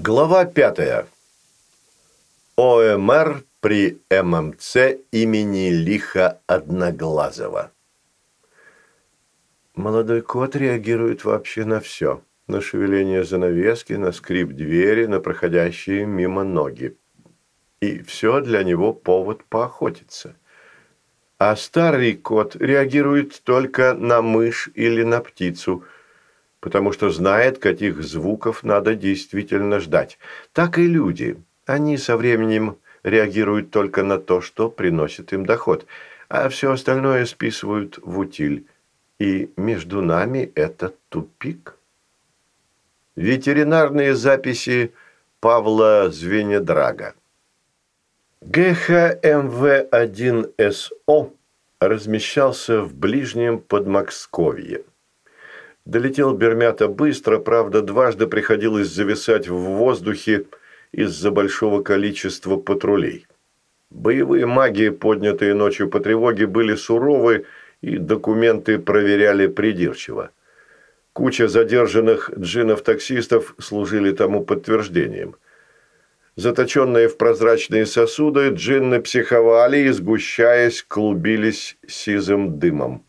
Глава пятая. ОМР при ММЦ имени Лиха Одноглазого. Молодой кот реагирует вообще на все. На шевеление занавески, на скрип двери, на проходящие мимо ноги. И все для него повод поохотиться. А старый кот реагирует только на мышь или на птицу – потому что знает, каких звуков надо действительно ждать. Так и люди. Они со временем реагируют только на то, что приносит им доход, а все остальное списывают в утиль. И между нами это тупик. Ветеринарные записи Павла Звенедрага. ГХМВ-1СО размещался в ближнем Подмосковье. Долетел Бермята быстро, правда, дважды приходилось зависать в воздухе из-за большого количества патрулей. Боевые маги, поднятые ночью по тревоге, были суровы и документы проверяли придирчиво. Куча задержанных джинов-таксистов служили тому подтверждением. Заточенные в прозрачные сосуды, джинны психовали и, сгущаясь, клубились сизым дымом.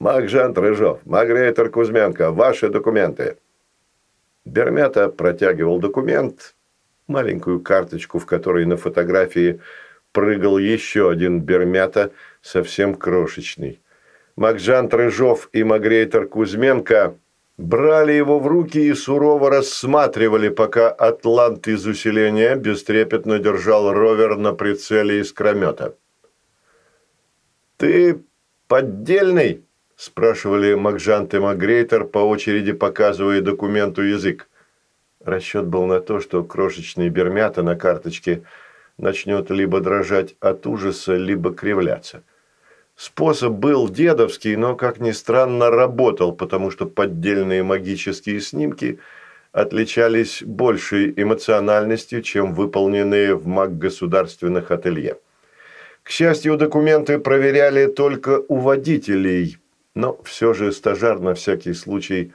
Макжант Рыжов, Магрейтер Кузьменко, ваши документы. Бермята протягивал документ, маленькую карточку, в которой на фотографии прыгал еще один Бермята, совсем крошечный. Макжант Рыжов и Магрейтер Кузьменко брали его в руки и сурово рассматривали, пока атлант из усиления бестрепетно держал ровер на прицеле искромета. «Ты поддельный?» Спрашивали Макжант и Макгрейтер, по очереди показывая документу язык. Расчет был на то, что крошечный бермята на карточке начнет либо дрожать от ужаса, либо кривляться. Способ был дедовский, но, как ни странно, работал, потому что поддельные магические снимки отличались большей эмоциональностью, чем выполненные в маг-государственных ателье. К счастью, документы проверяли только у водителей – но все же стажар на всякий случай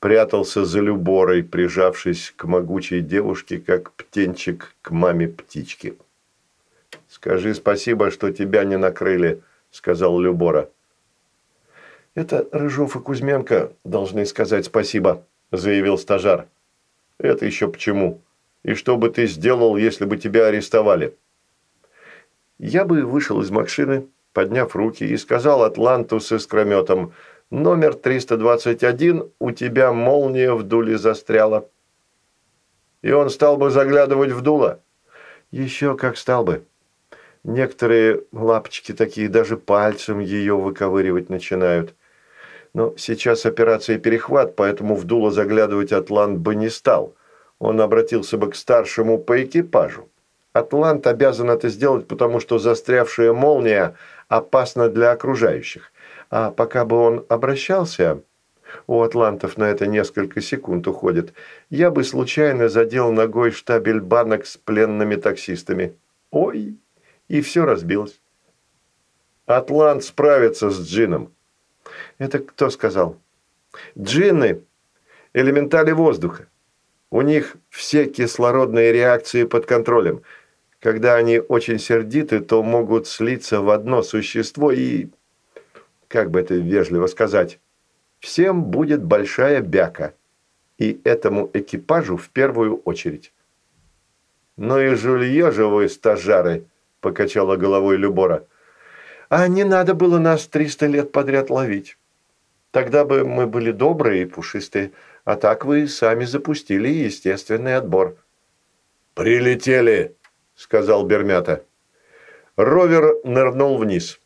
прятался за люборой, прижавшись к могучей девушке, как птенчик к маме птички. «Скажи спасибо, что тебя не накрыли», – сказал Любора. «Это Рыжов и Кузьменко должны сказать спасибо», – заявил стажар. «Это еще почему? И что бы ты сделал, если бы тебя арестовали?» «Я бы вышел из машины, подняв руки, и сказал Атланту с искрометом «Номер 321, у тебя молния в дуле застряла». И он стал бы заглядывать в дуло. Еще как стал бы. Некоторые лапочки такие даже пальцем ее выковыривать начинают. Но сейчас операция «Перехват», поэтому в дуло заглядывать Атлант бы не стал. Он обратился бы к старшему по экипажу. Атлант обязан это сделать, потому что застрявшая молния опасна для окружающих. А пока бы он обращался, у атлантов на это несколько секунд уходит, я бы случайно задел ногой штабель банок с пленными таксистами. Ой, и все разбилось. Атлант справится с джином. Это кто сказал? Джинны – элементали воздуха. У них все кислородные реакции под контролем – когда они очень сердиты, то могут слиться в одно существо и, как бы это вежливо сказать, всем будет большая бяка. И этому экипажу в первую очередь. «Ну и жулье же вы, стажары!» – покачала головой Любора. «А не надо было нас триста лет подряд ловить. Тогда бы мы были добрые и пушистые, а так вы сами запустили естественный отбор». «Прилетели!» – сказал Бермята. Ровер нырнул вниз.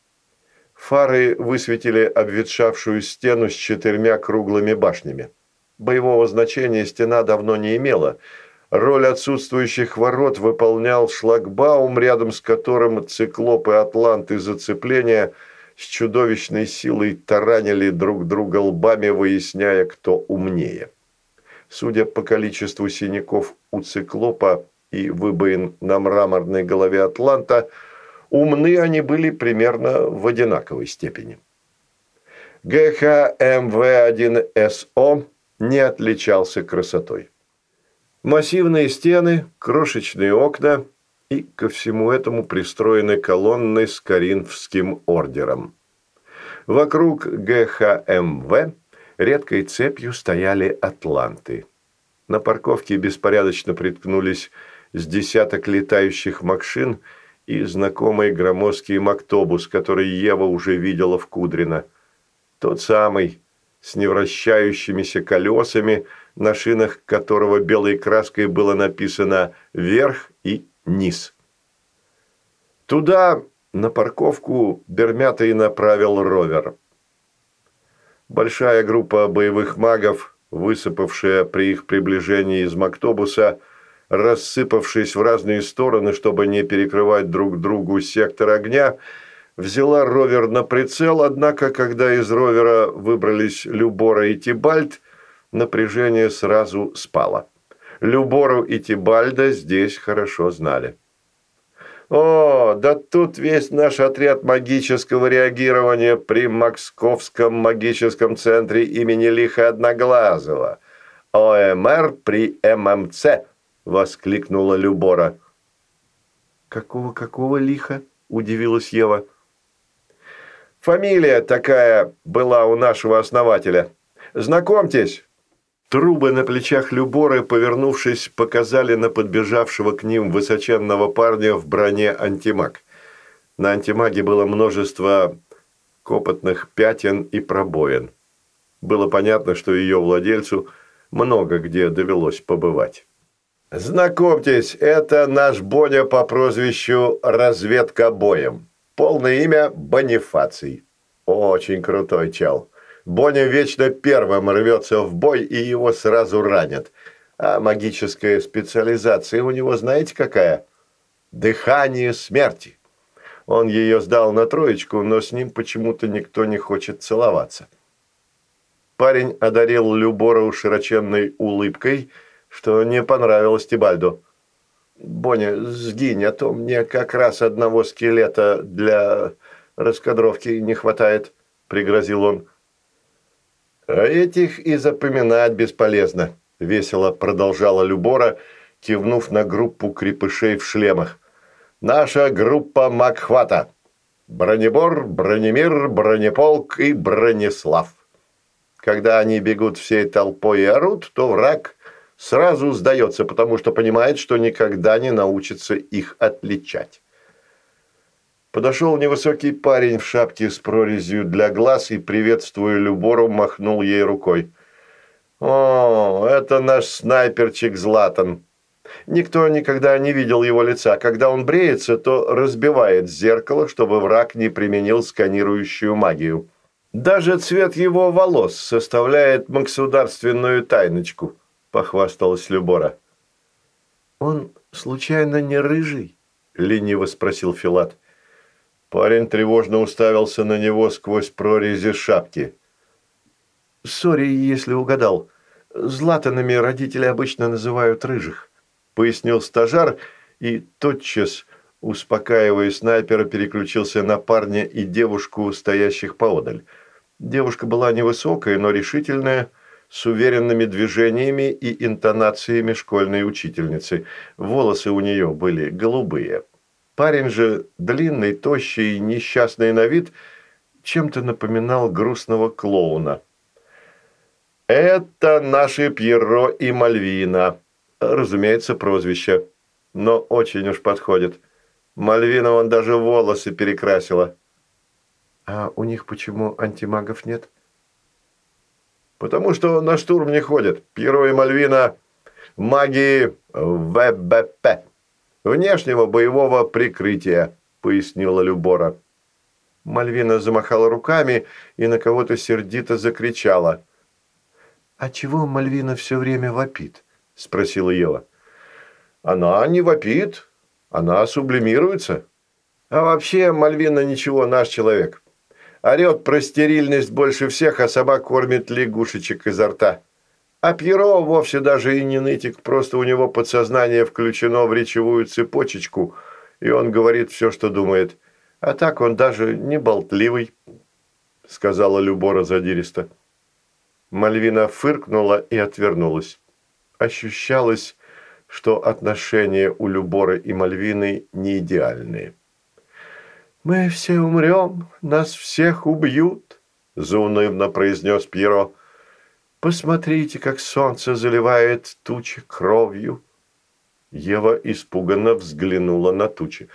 Фары высветили обветшавшую стену с четырьмя круглыми башнями. Боевого значения стена давно не имела. Роль отсутствующих ворот выполнял шлагбаум, рядом с которым циклопы атланты зацепления с чудовищной силой таранили друг друга лбами, выясняя, кто умнее. Судя по количеству синяков у циклопа, и выбоин на мраморной голове Атланта, умны они были примерно в одинаковой степени. ГХМВ-1СО не отличался красотой. Массивные стены, крошечные окна и ко всему этому пристроены колонны с Коринфским ордером. Вокруг ГХМВ редкой цепью стояли атланты. На парковке беспорядочно приткнулись с десяток летающих машин и знакомый громоздкий мактобус, который Ева уже видела в Кудрино. Тот самый, с невращающимися колесами, на шинах которого белой краской было написано «Верх» и «Низ». Туда, на парковку, Бермята и направил ровер. Большая группа боевых магов, высыпавшая при их приближении из Мактобуса, рассыпавшись в разные стороны, чтобы не перекрывать друг другу сектор огня, взяла ровер на прицел, однако, когда из ровера выбрались Любора и Тибальд, напряжение сразу спало. Любору и Тибальда здесь хорошо знали. «О, да тут весь наш отряд магического реагирования при Московском магическом центре имени Лиха Одноглазого. ОМР при ММЦ», – воскликнула Любора. «Какого-какого лиха?» – удивилась Ева. «Фамилия такая была у нашего основателя. Знакомьтесь, Трубы на плечах Люборы, повернувшись, показали на подбежавшего к ним высоченного парня в броне антимаг. На антимаге было множество копотных пятен и пробоин. Было понятно, что ее владельцу много где довелось побывать. «Знакомьтесь, это наш Боня по прозвищу «Разведка боем». Полное имя – Бонифаций. Очень крутой чел. Боня вечно первым рвется в бой, и его сразу ранят. А магическая специализация у него знаете какая? Дыхание смерти. Он ее сдал на троечку, но с ним почему-то никто не хочет целоваться. Парень одарил Любору широченной улыбкой, что не понравилось Тибальду. «Боня, сгинь, а то мне как раз одного скелета для раскадровки не хватает», – пригрозил он. «А этих и запоминать бесполезно», – весело продолжала Любора, кивнув на группу крепышей в шлемах. «Наша группа Макхвата. Бронебор, Бронемир, Бронеполк и Бронеслав. Когда они бегут всей толпой и орут, то враг сразу сдается, потому что понимает, что никогда не научится их отличать. Подошел невысокий парень в шапке с прорезью для глаз и, приветствуя Любору, махнул ей рукой. «О, это наш снайперчик Златан. Никто никогда не видел его лица. Когда он бреется, то разбивает зеркало, чтобы враг не применил сканирующую магию. Даже цвет его волос составляет государственную тайночку», – похвасталась Любора. «Он случайно не рыжий?» – лениво спросил Филат. – Парень тревожно уставился на него сквозь прорези шапки. «Сори, если угадал. Златанами родители обычно называют рыжих», – пояснил стажар и тотчас, успокаивая снайпера, переключился на парня и девушку, стоящих поодаль. Девушка была невысокая, но решительная, с уверенными движениями и интонациями школьной учительницы. Волосы у нее были голубые. Парень же, длинный, тощий и несчастный на вид, чем-то напоминал грустного клоуна. «Это наши Пьеро и Мальвина», разумеется, прозвище, но очень уж подходит. Мальвина он даже волосы перекрасила. А у них почему антимагов нет? Потому что на штурм не ходят. Пьеро и Мальвина – маги ВБП внешнего боевого прикрытия», – пояснила Любора. Мальвина замахала руками и на кого-то сердито закричала. «А чего Мальвина все время вопит?» – спросила Ева. «Она не вопит, она сублимируется. А вообще Мальвина ничего, наш человек. Орет про стерильность больше всех, а сама кормит лягушечек изо рта». А Пьеро вовсе даже и не нытик, просто у него подсознание включено в речевую цепочечку, и он говорит все, что думает. А так он даже не болтливый, сказала Любора задиристо. Мальвина фыркнула и отвернулась. Ощущалось, что отношения у Любора и Мальвины не идеальные. «Мы все умрем, нас всех убьют», – заунывно произнес Пьеро. «Посмотрите, как солнце заливает тучи кровью». Ева испуганно взглянула на тучи.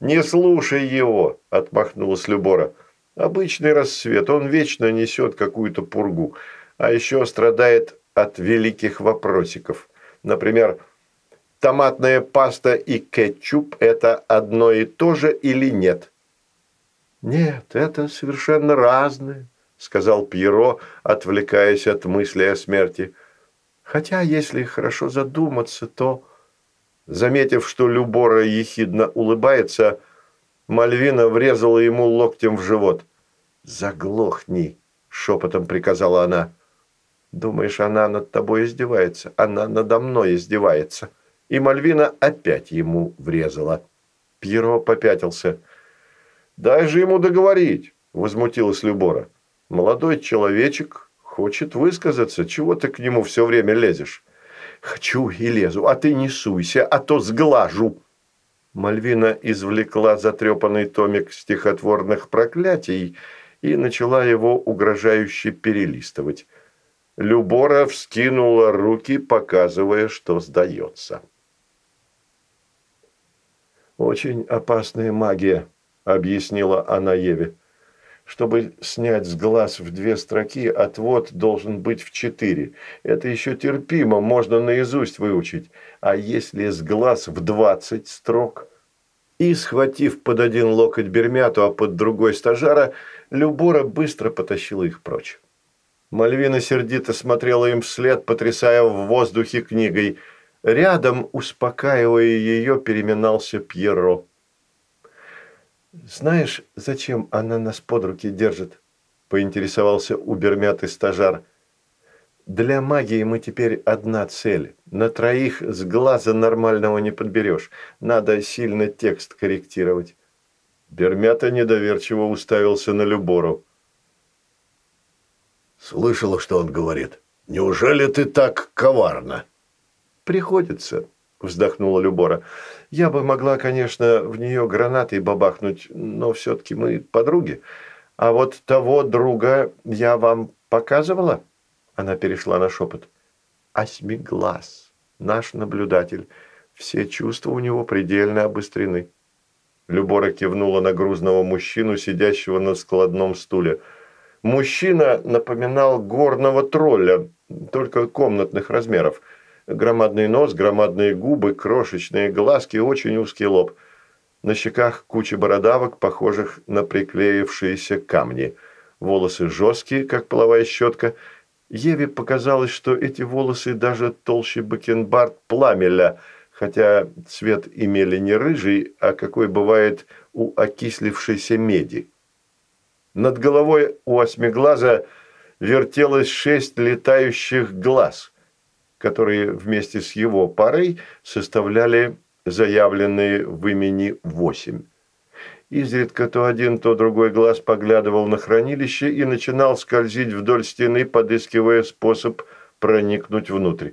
«Не слушай его!» – отмахнулась Любора. «Обычный рассвет, он вечно несет какую-то пургу, а еще страдает от великих вопросиков. Например, томатная паста и кетчуп – это одно и то же или нет?» «Нет, это совершенно разное», – сказал Пьеро, отвлекаясь от мысли о смерти. «Хотя, если хорошо задуматься, то...» Заметив, что Любора ехидно улыбается, Мальвина врезала ему локтем в живот. «Заглохни!» – шепотом приказала она. «Думаешь, она над тобой издевается? Она надо мной издевается». И Мальвина опять ему врезала. Пьеро попятился. «Дай же ему договорить!» – возмутилась Любора. «Молодой человечек хочет высказаться. Чего ты к нему все время лезешь?» Хочу и лезу, а ты не суйся, а то сглажу». Мальвина извлекла затрепанный томик стихотворных проклятий и начала его угрожающе перелистывать. Любора вскинула руки, показывая, что сдается. «Очень опасная магия», – объяснила она Еве. Чтобы снять с глаз в две строки, отвод должен быть в четыре. Это еще терпимо, можно наизусть выучить. А если с глаз в двадцать строк? И, схватив под один локоть Бермяту, а под другой стажара, Любора быстро потащила их прочь. Мальвина сердито смотрела им вслед, потрясая в воздухе книгой. Рядом, успокаивая ее, переминался Пьеро. «Знаешь, зачем она нас под руки держит?» – поинтересовался убермятый стажар. «Для магии мы теперь одна цель. На троих с глаза нормального не подберешь. Надо сильно текст корректировать». Бермята недоверчиво уставился на Любору. «Слышала, что он говорит. Неужели ты так коварна?» «Приходится», – вздохнула Любора. «Я бы могла, конечно, в нее гранатой бабахнуть, но все-таки мы подруги. А вот того друга я вам показывала?» Она перешла на шепот. «Осьмиглаз, наш наблюдатель. Все чувства у него предельно обострены». Любора кивнула на грузного мужчину, сидящего на складном стуле. Мужчина напоминал горного тролля, только комнатных размеров – Громадный нос, громадные губы, крошечные глазки, очень узкий лоб. На щеках куча бородавок, похожих на приклеившиеся камни. Волосы жесткие, как половая щетка. Еве показалось, что эти волосы даже толще бакенбард пламеля, хотя цвет имели не рыжий, а какой бывает у окислившейся меди. Над головой у осьмиглаза вертелось шесть летающих глаз – которые вместе с его парой составляли заявленные в имени восемь. Изредка то один, то другой глаз поглядывал на хранилище и начинал скользить вдоль стены, подыскивая способ проникнуть внутрь.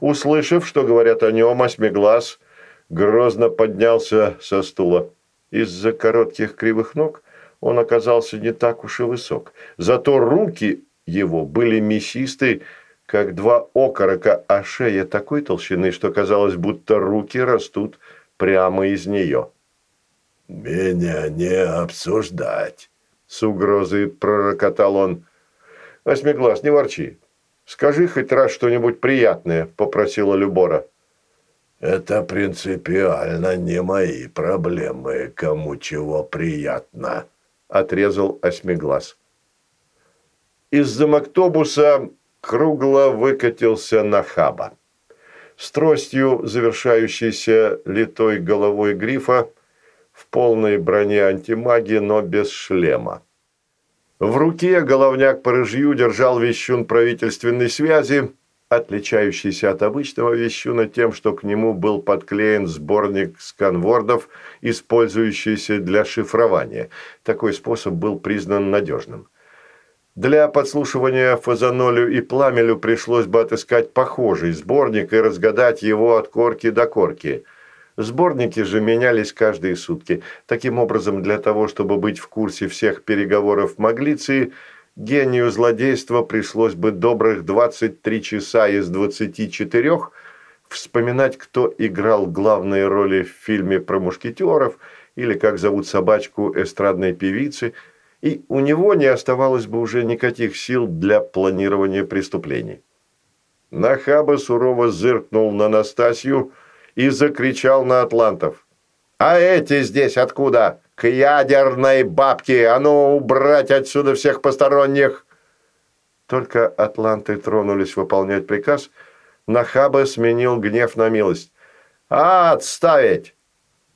Услышав, что говорят о нем, осьмиглаз грозно поднялся со стула. Из-за коротких кривых ног он оказался не так уж и высок. Зато руки его были мясистые, как два окорока, а шея такой толщины, что казалось, будто руки растут прямо из нее. «Меня не обсуждать», – с угрозой пророкотал он. «Осьмиглаз, не ворчи. Скажи хоть раз что-нибудь приятное», – попросила Любора. «Это принципиально не мои проблемы, кому чего приятно», – отрезал Осьмиглаз. Из-за мактобуса кругло выкатился на хаба. С тростью, завершающейся литой головой грифа, в полной броне антимаги, но без шлема. В руке головняк по рыжью держал вещун правительственной связи, отличающийся от обычного вещуна тем, что к нему был подклеен сборник сканвордов, использующийся для шифрования. Такой способ был признан надежным. Для подслушивания Фазанолю и Пламелю пришлось бы отыскать похожий сборник и разгадать его от корки до корки. Сборники же менялись каждые сутки. Таким образом, для того, чтобы быть в курсе всех переговоров Маглиции, гению злодейства пришлось бы добрых 23 часа из 24 вспоминать, кто играл главные роли в фильме про мушкетеров или как зовут собачку эстрадной певицы – и у него не оставалось бы уже никаких сил для планирования преступлений. Нахаба сурово зыркнул на Настасью и закричал на атлантов. «А эти здесь откуда? К ядерной бабке! А ну, убрать отсюда всех посторонних!» Только атланты тронулись выполнять приказ, Нахаба сменил гнев на милость. «Отставить!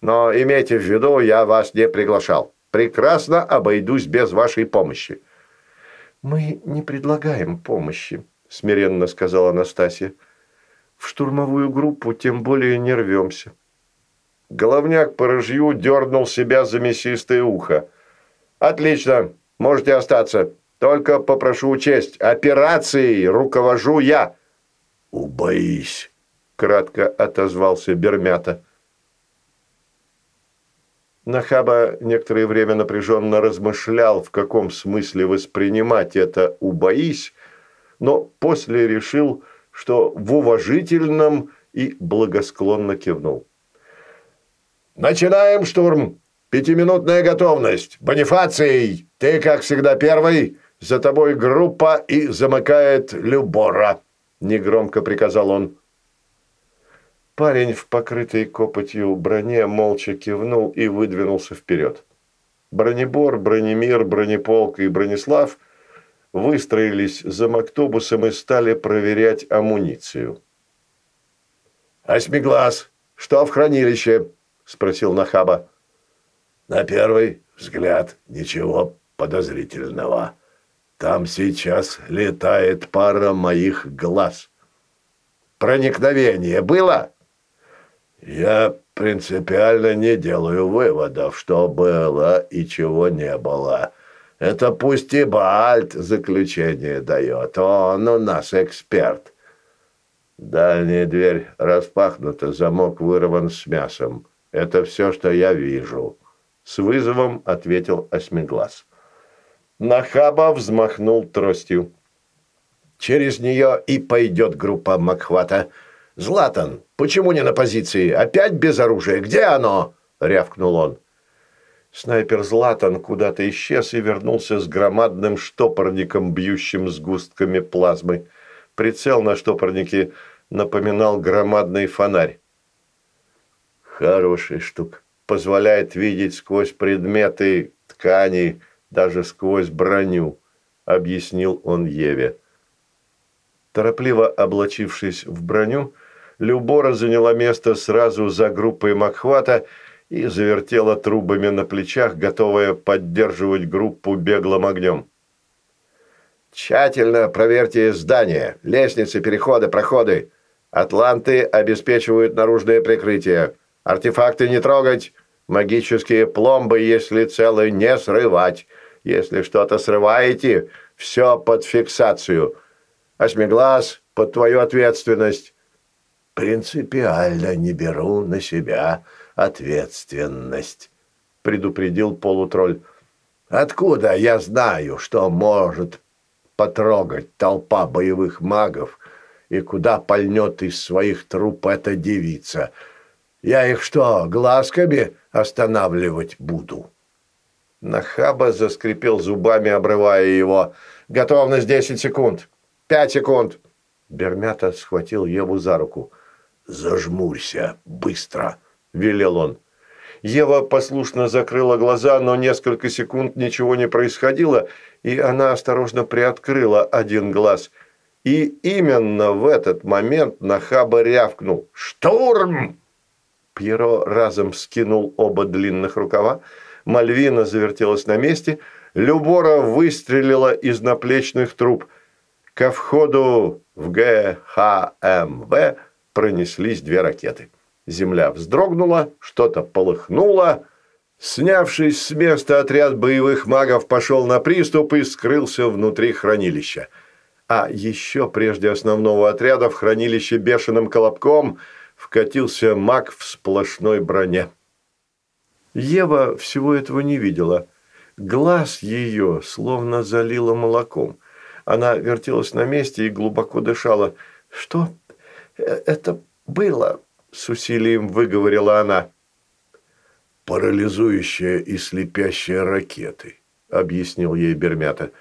Но имейте в виду, я вас не приглашал прекрасно обойдусь без вашей помощи». «Мы не предлагаем помощи», – смиренно сказала Анастасия. «В штурмовую группу тем более не рвемся». Головняк по рыжью дернул себя за мясистое ухо. «Отлично, можете остаться. Только попрошу учесть, операцией руковожу я». «Убоись», – кратко отозвался Бермята. Нахаба некоторое время напряженно размышлял, в каком смысле воспринимать это «убоись», но после решил, что в уважительном и благосклонно кивнул. «Начинаем штурм! Пятиминутная готовность! Бонифаций! Ты, как всегда, первый! За тобой группа и замыкает Любора!» – негромко приказал он. Парень в покрытой копотью броне молча кивнул и выдвинулся вперед. Бронебор, Бронемир, Бронеполк и Бронислав выстроились за мактобусом и стали проверять амуницию. «Осьмиглаз, что в хранилище?» – спросил Нахаба. «На первый взгляд ничего подозрительного. Там сейчас летает пара моих глаз». «Проникновение было?» Я принципиально не делаю выводов, что было и чего не было. Это пусть и Бальт заключение дает, он у нас эксперт. Дальняя дверь распахнута, замок вырван с мясом. Это все, что я вижу. С вызовом ответил Осьмиглаз. Нахаба взмахнул тростью. Через нее и пойдет группа Макхвата. «Златан, почему не на позиции? Опять без оружия? Где оно?» – рявкнул он. Снайпер Златан куда-то исчез и вернулся с громадным штопорником, бьющим сгустками плазмы. Прицел на штопорнике напоминал громадный фонарь. Хорошая штука. Позволяет видеть сквозь предметы, ткани, даже сквозь броню, объяснил он Еве. Торопливо облачившись в броню, Любора заняла место сразу за группой Макхвата и завертела трубами на плечах, готовая поддерживать группу беглым огнем. «Тщательно проверьте здание, лестницы, переходы, проходы. Атланты обеспечивают наружное прикрытие. Артефакты не трогать. Магические пломбы, если целые, не срывать. Если что-то срываете, все под фиксацию. Осьмиглаз, под твою ответственность принципиально не беру на себя ответственность», – предупредил полутролль. «Откуда я знаю, что может потрогать толпа боевых магов и куда пальнет из своих труп эта девица? Я их что, глазками останавливать буду?» Нахаба заскрипел зубами, обрывая его. «Готовность десять секунд. Пять секунд!» Бермята схватил Еву за руку. «Зажмурься, быстро!» – велел он. Ева послушно закрыла глаза, но несколько секунд ничего не происходило, и она осторожно приоткрыла один глаз. И именно в этот момент Нахаба рявкнул «Штурм!». Пьеро разом скинул оба длинных рукава, Мальвина завертелась на месте, Любора выстрелила из наплечных труб. Ко входу в ГХМВ – пронеслись две ракеты. Земля вздрогнула, что-то полыхнуло, Снявшись с места, отряд боевых магов пошел на приступ и скрылся внутри хранилища. А еще прежде основного отряда в хранилище бешеным колобком вкатился маг в сплошной броне. Ева всего этого не видела. Глаз ее словно залило молоком. Она вертелась на месте и глубоко дышала. «Что это было?» – с усилием выговорила она парализующая и слепящая ракеты», – объяснил ей Бермята.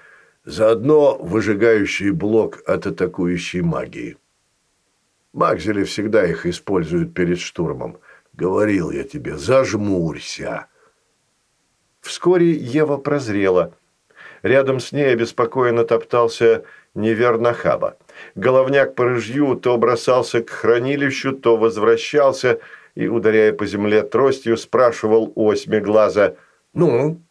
«Заодно выжигающий блок от атакующей магии. Магзели всегда их используют перед штурмом. Говорил я тебе, зажмурься». Вскоре Ева прозрела. Рядом с ней обеспокоенно топтался невернохаба. Головняк по рыжью то бросался к хранилищу, то возвращался – и, ударяя по земле тростью, спрашивал у Осьмиглаза «Ну?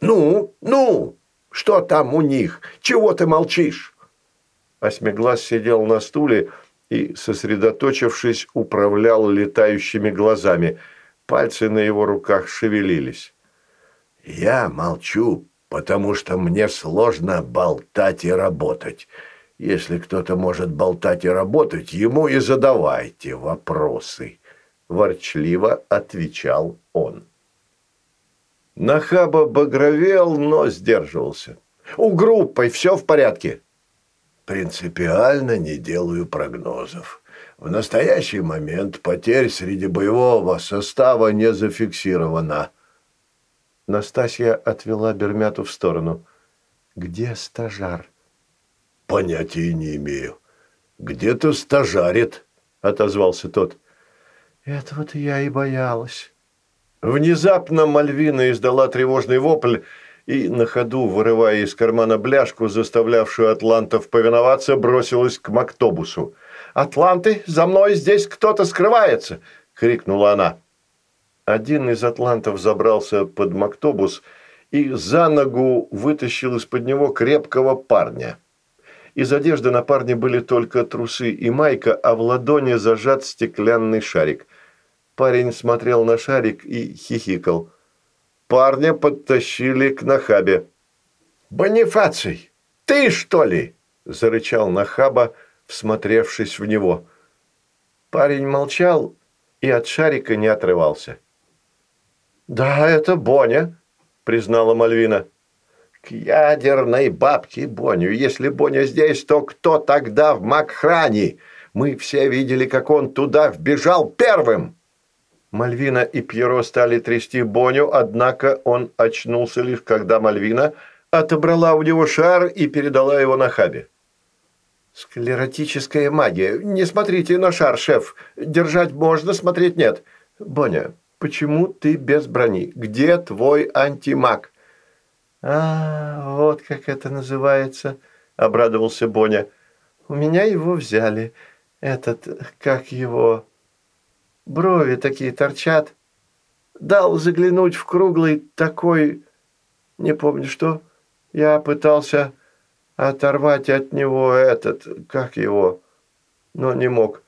Ну? Ну? Что там у них? Чего ты молчишь?» Осьмиглаз сидел на стуле и, сосредоточившись, управлял летающими глазами. Пальцы на его руках шевелились. «Я молчу, потому что мне сложно болтать и работать. Если кто-то может болтать и работать, ему и задавайте вопросы» ворчливо отвечал он. Нахаба багровел, но сдерживался. «У группы все в порядке?» «Принципиально не делаю прогнозов. В настоящий момент потерь среди боевого состава не зафиксировано». Настасья отвела Бермяту в сторону. «Где стажар?» «Понятия не имею. Где-то стажарит», — отозвался тот. Этого-то я и боялась. Внезапно Мальвина издала тревожный вопль и, на ходу, вырывая из кармана бляшку, заставлявшую атлантов повиноваться, бросилась к Мактобусу. «Атланты, за мной здесь кто-то скрывается!» – крикнула она. Один из атлантов забрался под Мактобус и за ногу вытащил из-под него крепкого парня. Из одежды на парне были только трусы и майка, а в ладони зажат стеклянный шарик. Парень смотрел на шарик и хихикал. Парня подтащили к Нахабе. «Бонифаций, ты что ли?» – зарычал Нахаба, всмотревшись в него. Парень молчал и от шарика не отрывался. «Да, это Боня», – признала Мальвина. «К ядерной бабке Боню. Если Боня здесь, то кто тогда в Макхране? Мы все видели, как он туда вбежал первым!» Мальвина и Пьеро стали трясти Боню, однако он очнулся лишь когда Мальвина отобрала у него шар и передала его на Хабе. «Склеротическая магия. Не смотрите на шар, шеф. Держать можно, смотреть нет. Боня, почему ты без брони? Где твой антимаг?» «А, вот как это называется», – обрадовался Боня. «У меня его взяли. Этот, как его...» Брови такие торчат. Дал заглянуть в круглый такой... Не помню что. Я пытался оторвать от него этот... Как его? Но не мог.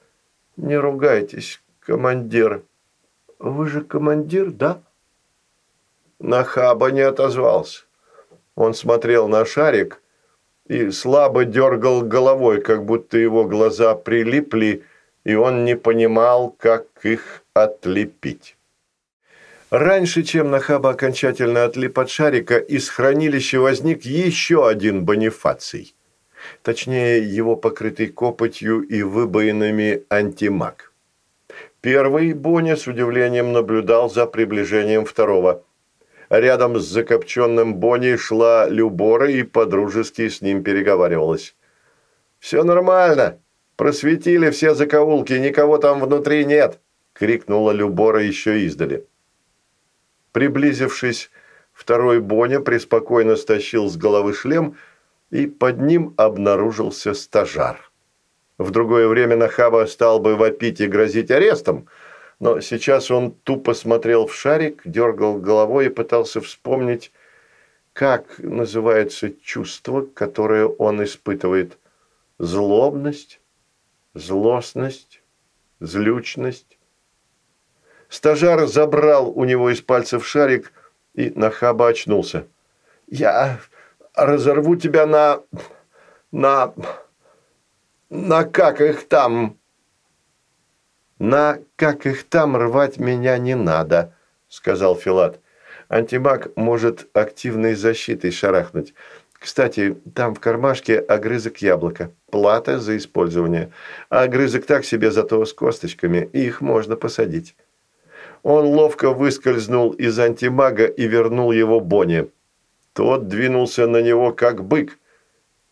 Не ругайтесь, командир. Вы же командир, да? Нахаба не отозвался. Он смотрел на шарик и слабо дергал головой, как будто его глаза прилипли и он не понимал, как их отлепить. Раньше, чем Нахаба окончательно отлип от шарика, из хранилища возник еще один бонифаций. Точнее, его покрытый копотью и выбоинами антимаг. Первый Боня с удивлением наблюдал за приближением второго. Рядом с закопченным Бонни шла Любора и подружески с ним переговаривалась. «Все нормально», Просветили все закоулки, никого там внутри нет!» – крикнула Любора еще издали. Приблизившись, второй Боня преспокойно стащил с головы шлем, и под ним обнаружился стажар. В другое время Нахаба стал бы вопить и грозить арестом, но сейчас он тупо смотрел в шарик, дергал головой и пытался вспомнить, как называется чувство, которое он испытывает. Злобность? злостность, злючность. Стажар забрал у него из пальцев шарик и нахаба очнулся. «Я разорву тебя на... на... на как их там...» «На как их там рвать меня не надо», – сказал Филат. «Антимаг может активной защитой шарахнуть. Кстати, там в кармашке огрызок яблока. Плата за использование. А огрызок так себе, зато с косточками. Их можно посадить». Он ловко выскользнул из антимага и вернул его Бонни. Тот двинулся на него как бык.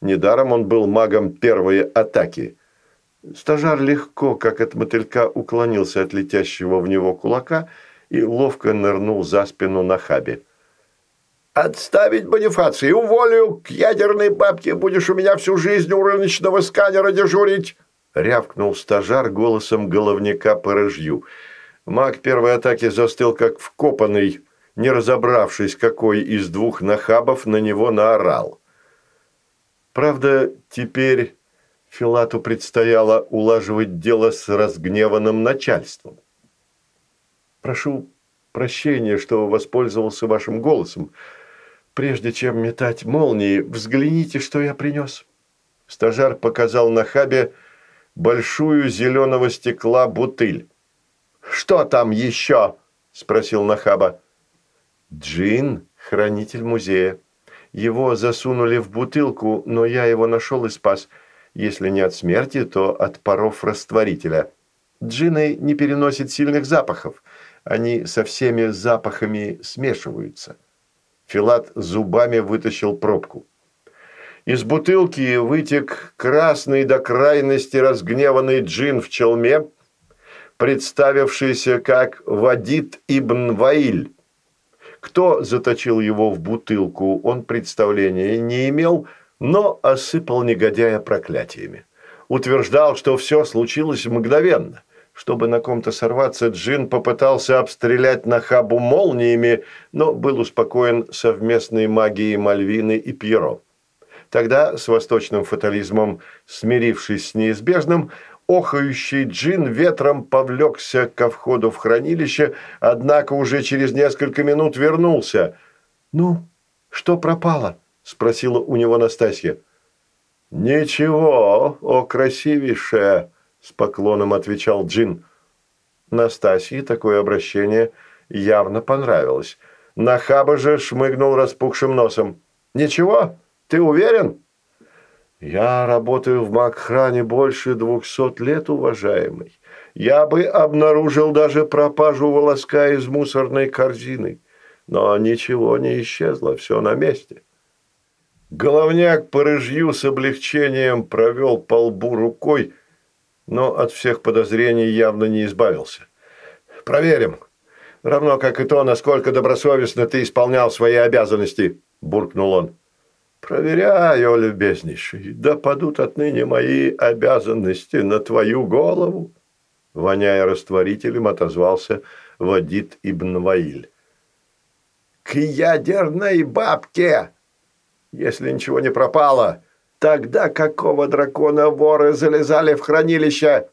Недаром он был магом первой атаки – Стажар легко, как от мотылька, уклонился от летящего в него кулака и ловко нырнул за спину на хабе. «Отставить Бонифаций! Уволю! К ядерной бабке будешь у меня всю жизнь у рыночного сканера дежурить!» рявкнул стажар голосом головника по рыжью. Маг первой атаки застыл как вкопанный, не разобравшись, какой из двух нахабов на него наорал. Правда, теперь Филату предстояло улаживать дело с разгневанным начальством. «Прошу прощения, что воспользовался вашим голосом. Прежде чем метать молнии, взгляните, что я принес». Стажар показал на хабе большую зеленого стекла бутыль. «Что там еще?» – спросил Нахаба. «Джин – хранитель музея. Его засунули в бутылку, но я его нашел и спас – если не от смерти, то от паров растворителя. Джины не переносят сильных запахов. Они со всеми запахами смешиваются. Филат зубами вытащил пробку. Из бутылки вытек красный до крайности разгневанный джин в челме, представившийся как Вадит ибн Ваиль. Кто заточил его в бутылку, он представления не имел – но осыпал негодяя проклятиями. Утверждал, что все случилось мгновенно. Чтобы на ком-то сорваться, Джин попытался обстрелять Нахабу молниями, но был успокоен совместной магией Мальвины и Пьеро. Тогда, с восточным фатализмом смирившись с неизбежным, охающий джин ветром повлекся ко входу в хранилище, однако уже через несколько минут вернулся. «Ну, что пропало?» – спросила у него Настасья. «Ничего, о красивейшая!» – с поклоном отвечал Джин. Настасье такое обращение явно понравилось. Нахаба же шмыгнул распухшим носом. «Ничего? Ты уверен?» «Я работаю в Макхране больше двухсот лет, уважаемый. Я бы обнаружил даже пропажу волоска из мусорной корзины. Но ничего не исчезло, все на месте». Головняк по рыжью с облегчением провел по лбу рукой, но от всех подозрений явно не избавился. «Проверим. Равно как и то, насколько добросовестно ты исполнял свои обязанности», – буркнул он. «Проверяю, любезнейший, да падут отныне мои обязанности на твою голову», – воняя растворителем, отозвался Вадит Ибн Ваиль. «К ядерной бабке!» Если ничего не пропало, тогда какого дракона воры залезали в хранилище?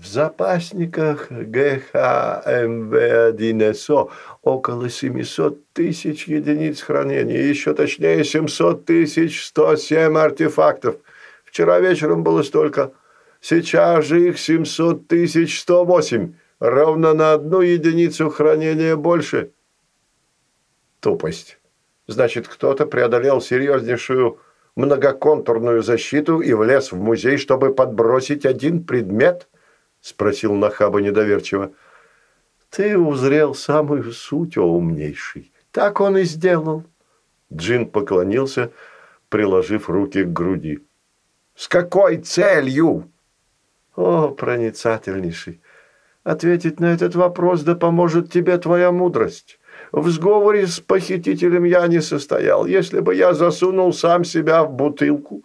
В запасниках ГХМВ-1СО около 700 тысяч единиц хранения, еще точнее 700 тысяч 107 артефактов. Вчера вечером было столько. Сейчас же их 700 тысяч 108, ровно на одну единицу хранения больше. Тупость. Значит, кто-то преодолел серьезнейшую многоконтурную защиту и влез в музей, чтобы подбросить один предмет?» – спросил Нахаба недоверчиво. «Ты узрел самую суть, о умнейший. Так он и сделал». Джин поклонился, приложив руки к груди. «С какой целью?» «О, проницательнейший, ответить на этот вопрос да поможет тебе твоя мудрость. В сговоре с похитителем я не состоял. Если бы я засунул сам себя в бутылку,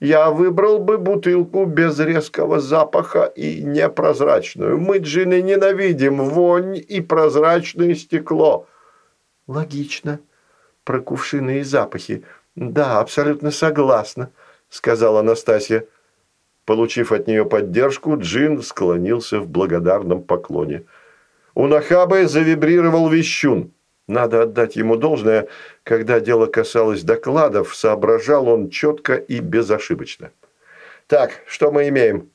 я выбрал бы бутылку без резкого запаха и непрозрачную. Мы, джины, ненавидим вонь и прозрачное стекло. Логично. Про кувшины и запахи. Да, абсолютно согласна, сказала Анастасия. Получив от нее поддержку, Джин склонился в благодарном поклоне. У Нахабы завибрировал вещун. Надо отдать ему должное, когда дело касалось докладов, соображал он четко и безошибочно. Так, что мы имеем?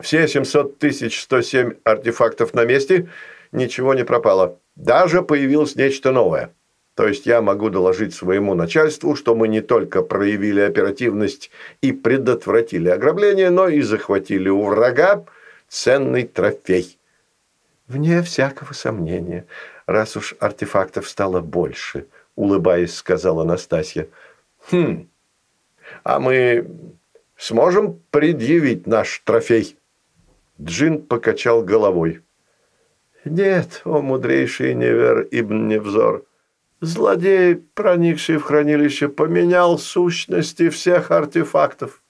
Все 700 тысяч 107 артефактов на месте, ничего не пропало. Даже появилось нечто новое. То есть я могу доложить своему начальству, что мы не только проявили оперативность и предотвратили ограбление, но и захватили у врага ценный трофей. Вне всякого сомнения, раз уж артефактов стало больше, улыбаясь, сказала Настасья. Хм, а мы сможем предъявить наш трофей? Джин покачал головой. «Нет, о мудрейший Невер Ибн Невзор, Злодей, проникший в хранилище, поменял сущности всех артефактов.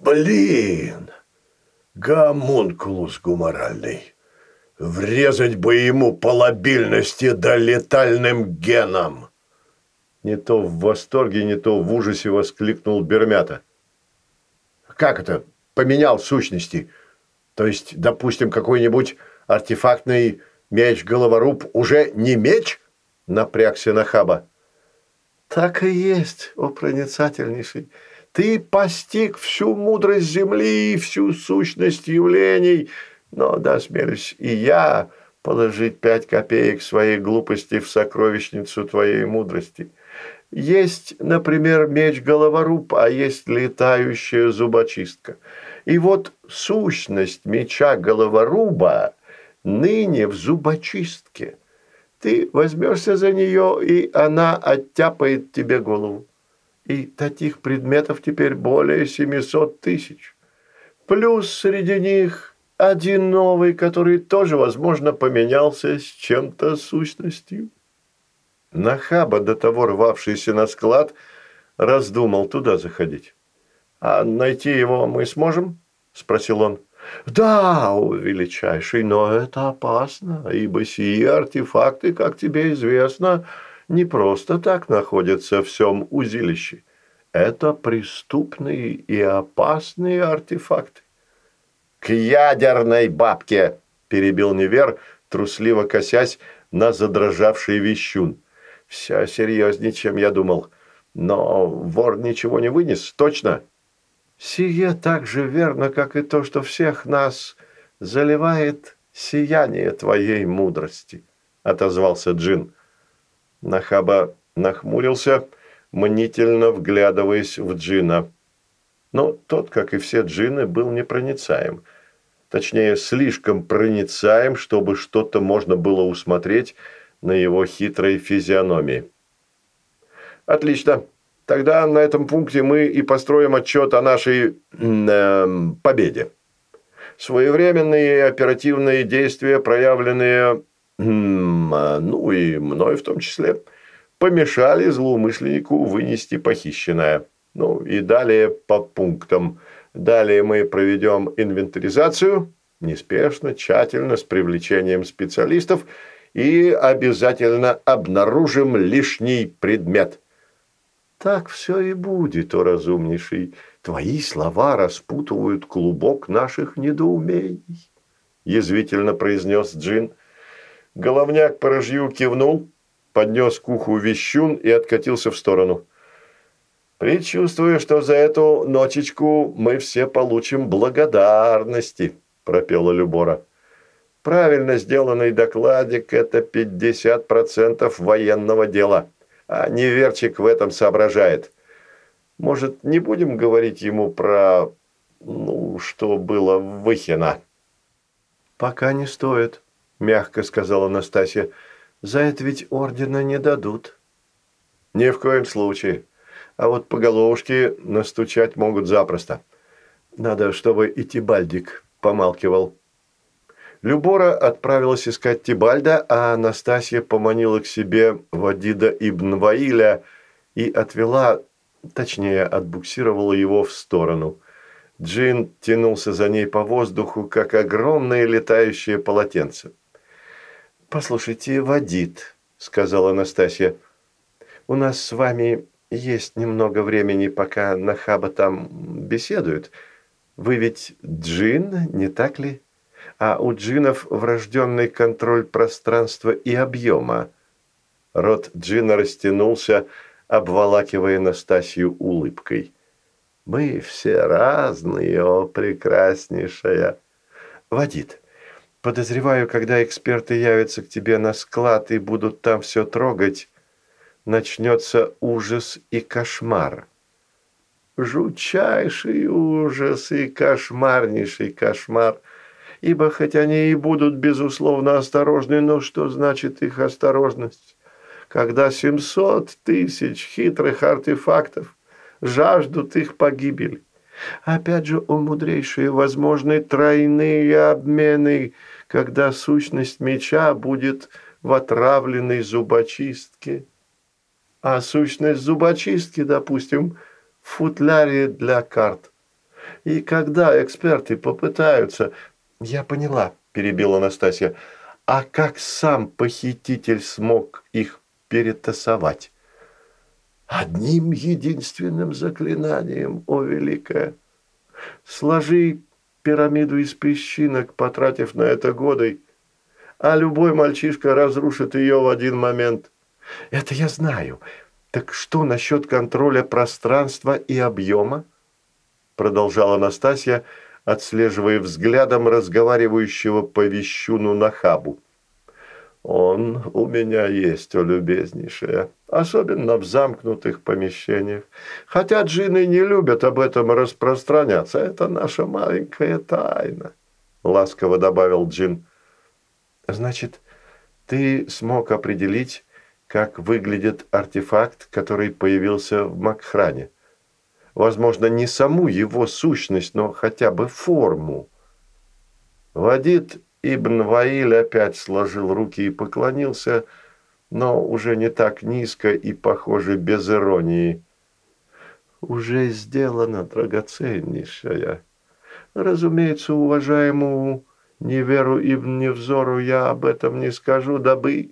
Блин! Гомункулус гуморальный. Врезать бы ему по лобильности да летальным генам. Не то в восторге, не то в ужасе воскликнул Бермята. Как это? Поменял сущности? То есть, допустим, какой-нибудь артефактный меч-головоруб уже не меч? напрягся Нахаба. Так и есть, о проницательнейший. Ты постиг всю мудрость земли и всю сущность явлений, но, да, смелюсь, и я положить пять копеек своей глупости в сокровищницу твоей мудрости. Есть, например, меч-головоруб, а есть летающая зубочистка. И вот сущность меча-головоруба ныне в зубочистке – ты возьмешься за нее, и она оттяпает тебе голову. И таких предметов теперь более 700 тысяч. Плюс среди них один новый, который тоже, возможно, поменялся с чем-то сущностью. Нахаба, до того рвавшийся на склад, раздумал туда заходить. «А найти его мы сможем?» – спросил он. Да, величайший, но это опасно, ибо сие артефакты, как тебе известно, не просто так находятся в всем узилище. Это преступные и опасные артефакты. «К ядерной бабке!» – перебил Невер, трусливо косясь на задрожавший вещун. «Все серьезнее, чем я думал. Но вор ничего не вынес, точно?» Сие так же верно, как и то, что всех нас заливает сияние твоей мудрости, отозвался Джин. Нахаба нахмурился, мнительно вглядываясь в Джина. Но тот, как и все джины, был непроницаем. Точнее, слишком проницаем, чтобы что-то можно было усмотреть на его хитрой физиономии. «Отлично. Тогда на этом пункте мы и построим отчет о нашей э, победе. Своевременные оперативные действия, проявленные, э, ну и мной в том числе, помешали злоумышленнику вынести похищенное. Ну и далее по пунктам. Далее мы проведем инвентаризацию, неспешно, тщательно, с привлечением специалистов и обязательно обнаружим лишний предмет – так все и будет, о разумнейший. Твои слова распутывают клубок наших недоумений, язвительно произнес Джин. Головняк по рожью кивнул, поднес к уху вещун и откатился в сторону. «Предчувствую, что за эту ночечку мы все получим благодарности», – пропела Любора. «Правильно сделанный докладик – это 50% военного дела» а Неверчик в этом соображает. Может, не будем говорить ему про, ну, что было в Выхино?» «Пока не стоит», – мягко сказала Настасья. «За это ведь ордена не дадут». «Ни в коем случае. А вот по головушке настучать могут запросто. Надо, чтобы и Тибальдик помалкивал». Любора отправилась искать Тибальда, а Анастасия поманила к себе Вадида ибн Ваиля и отвела, точнее, отбуксировала его в сторону. Джин тянулся за ней по воздуху, как огромное летающее полотенце. «Послушайте, Вадид», – сказала Анастасия, – «у нас с вами есть немного времени, пока Нахаба там беседует. Вы ведь Джин, не так ли?» а у джинов врожденный контроль пространства и объема. Рот джина растянулся, обволакивая Настасью улыбкой. «Мы все разные, о прекраснейшая!» «Водит. Подозреваю, когда эксперты явятся к тебе на склад и будут там все трогать, начнется ужас и кошмар». «Жутчайший ужас и кошмарнейший кошмар!» ибо хоть они и будут, безусловно, осторожны, но что значит их осторожность? Когда 700 тысяч хитрых артефактов жаждут их погибели. Опять же, о мудрейшие возможны тройные обмены, когда сущность меча будет в отравленной зубочистке. А сущность зубочистки, допустим, в футляре для карт. И когда эксперты попытаются «Я поняла», – перебила Анастасия. «А как сам похититель смог их перетасовать?» «Одним единственным заклинанием, о великая! Сложи пирамиду из песчинок, потратив на это годы, а любой мальчишка разрушит ее в один момент». «Это я знаю. Так что насчет контроля пространства и объема?» Продолжала Анастасия – отслеживая взглядом разговаривающего по вещуну Нахабу. «Он у меня есть, о любезнейшая, особенно в замкнутых помещениях. Хотя джины не любят об этом распространяться, это наша маленькая тайна», – ласково добавил Джин. «Значит, ты смог определить, как выглядит артефакт, который появился в Макхране?» возможно, не саму его сущность, но хотя бы форму. Вадид Ибн Ваиль опять сложил руки и поклонился, но уже не так низко и, похоже, без иронии. «Уже сделано, драгоценнейшая. Разумеется, уважаемому Неверу Ибн Невзору я об этом не скажу, дабы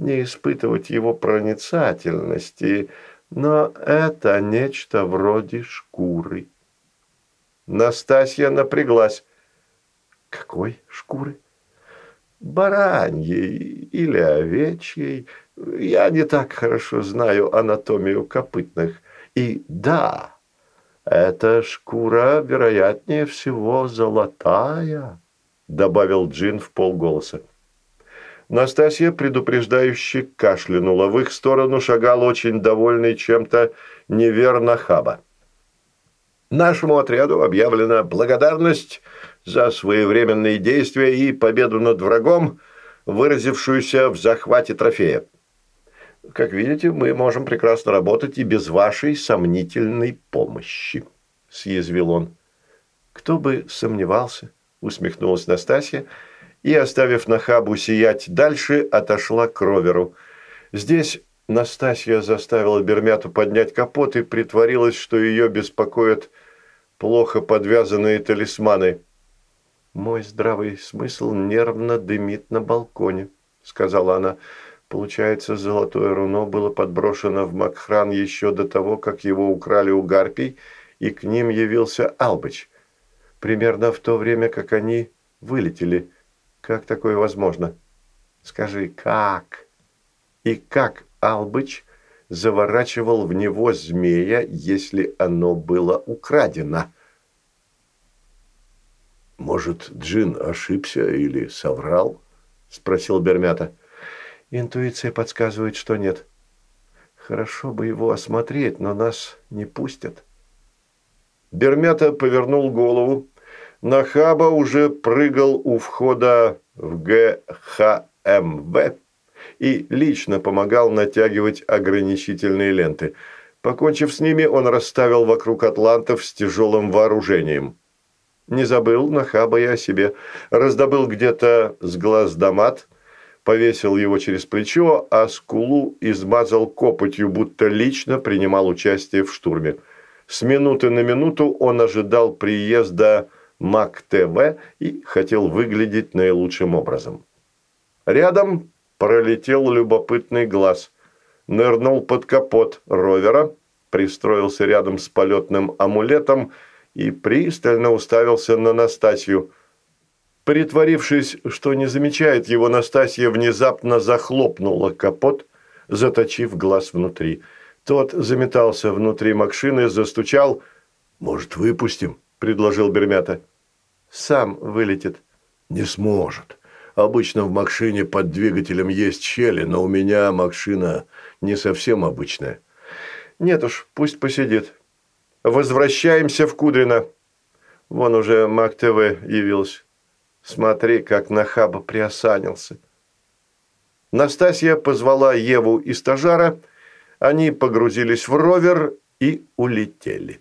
не испытывать его проницательности» но это нечто вроде шкуры. Настасья напряглась. Какой шкуры? Бараньей или овечьей. Я не так хорошо знаю анатомию копытных. И да, эта шкура, вероятнее всего, золотая, добавил Джин в полголоса. Настасья предупреждающе кашлянула. В их сторону шагал очень довольный чем-то неверно хаба. Нашему отряду объявлена благодарность за своевременные действия и победу над врагом, выразившуюся в захвате трофея. Как видите, мы можем прекрасно работать и без вашей сомнительной помощи, съязвил он. Кто бы сомневался, усмехнулась Настасья, — и, оставив Нахабу сиять дальше, отошла к роверу. Здесь Настасья заставила Бермяту поднять капот и притворилась, что ее беспокоят плохо подвязанные талисманы. «Мой здравый смысл нервно дымит на балконе», — сказала она. Получается, золотое руно было подброшено в Макхран еще до того, как его украли у гарпий, и к ним явился Албыч. Примерно в то время, как они вылетели – как такое возможно? Скажи, как? И как Албыч заворачивал в него змея, если оно было украдено? «Может, Джин ошибся или соврал?» – спросил Бермята. «Интуиция подсказывает, что нет. Хорошо бы его осмотреть, но нас не пустят». Бермята повернул голову, Нахаба уже прыгал у входа в ГХМВ и лично помогал натягивать ограничительные ленты. Покончив с ними, он расставил вокруг атлантов с тяжелым вооружением. Не забыл Нахаба и о себе. Раздобыл где-то с глаз домат, повесил его через плечо, а скулу измазал копотью, будто лично принимал участие в штурме. С минуты на минуту он ожидал приезда Мак ТВ и хотел выглядеть наилучшим образом. Рядом пролетел любопытный глаз. Нырнул под капот ровера, пристроился рядом с полетным амулетом и пристально уставился на Настасью. Притворившись, что не замечает его, Настасья внезапно захлопнула капот, заточив глаз внутри. Тот заметался внутри машины, застучал. «Может, выпустим?» – предложил Бермята. «Сам вылетит». «Не сможет. Обычно в машине под двигателем есть щели, но у меня машина не совсем обычная». «Нет уж, пусть посидит. Возвращаемся в Кудрино. Вон уже МАК-ТВ явился. Смотри, как нахаба приосанился». Настасья позвала Еву и стажара, они погрузились в ровер и улетели.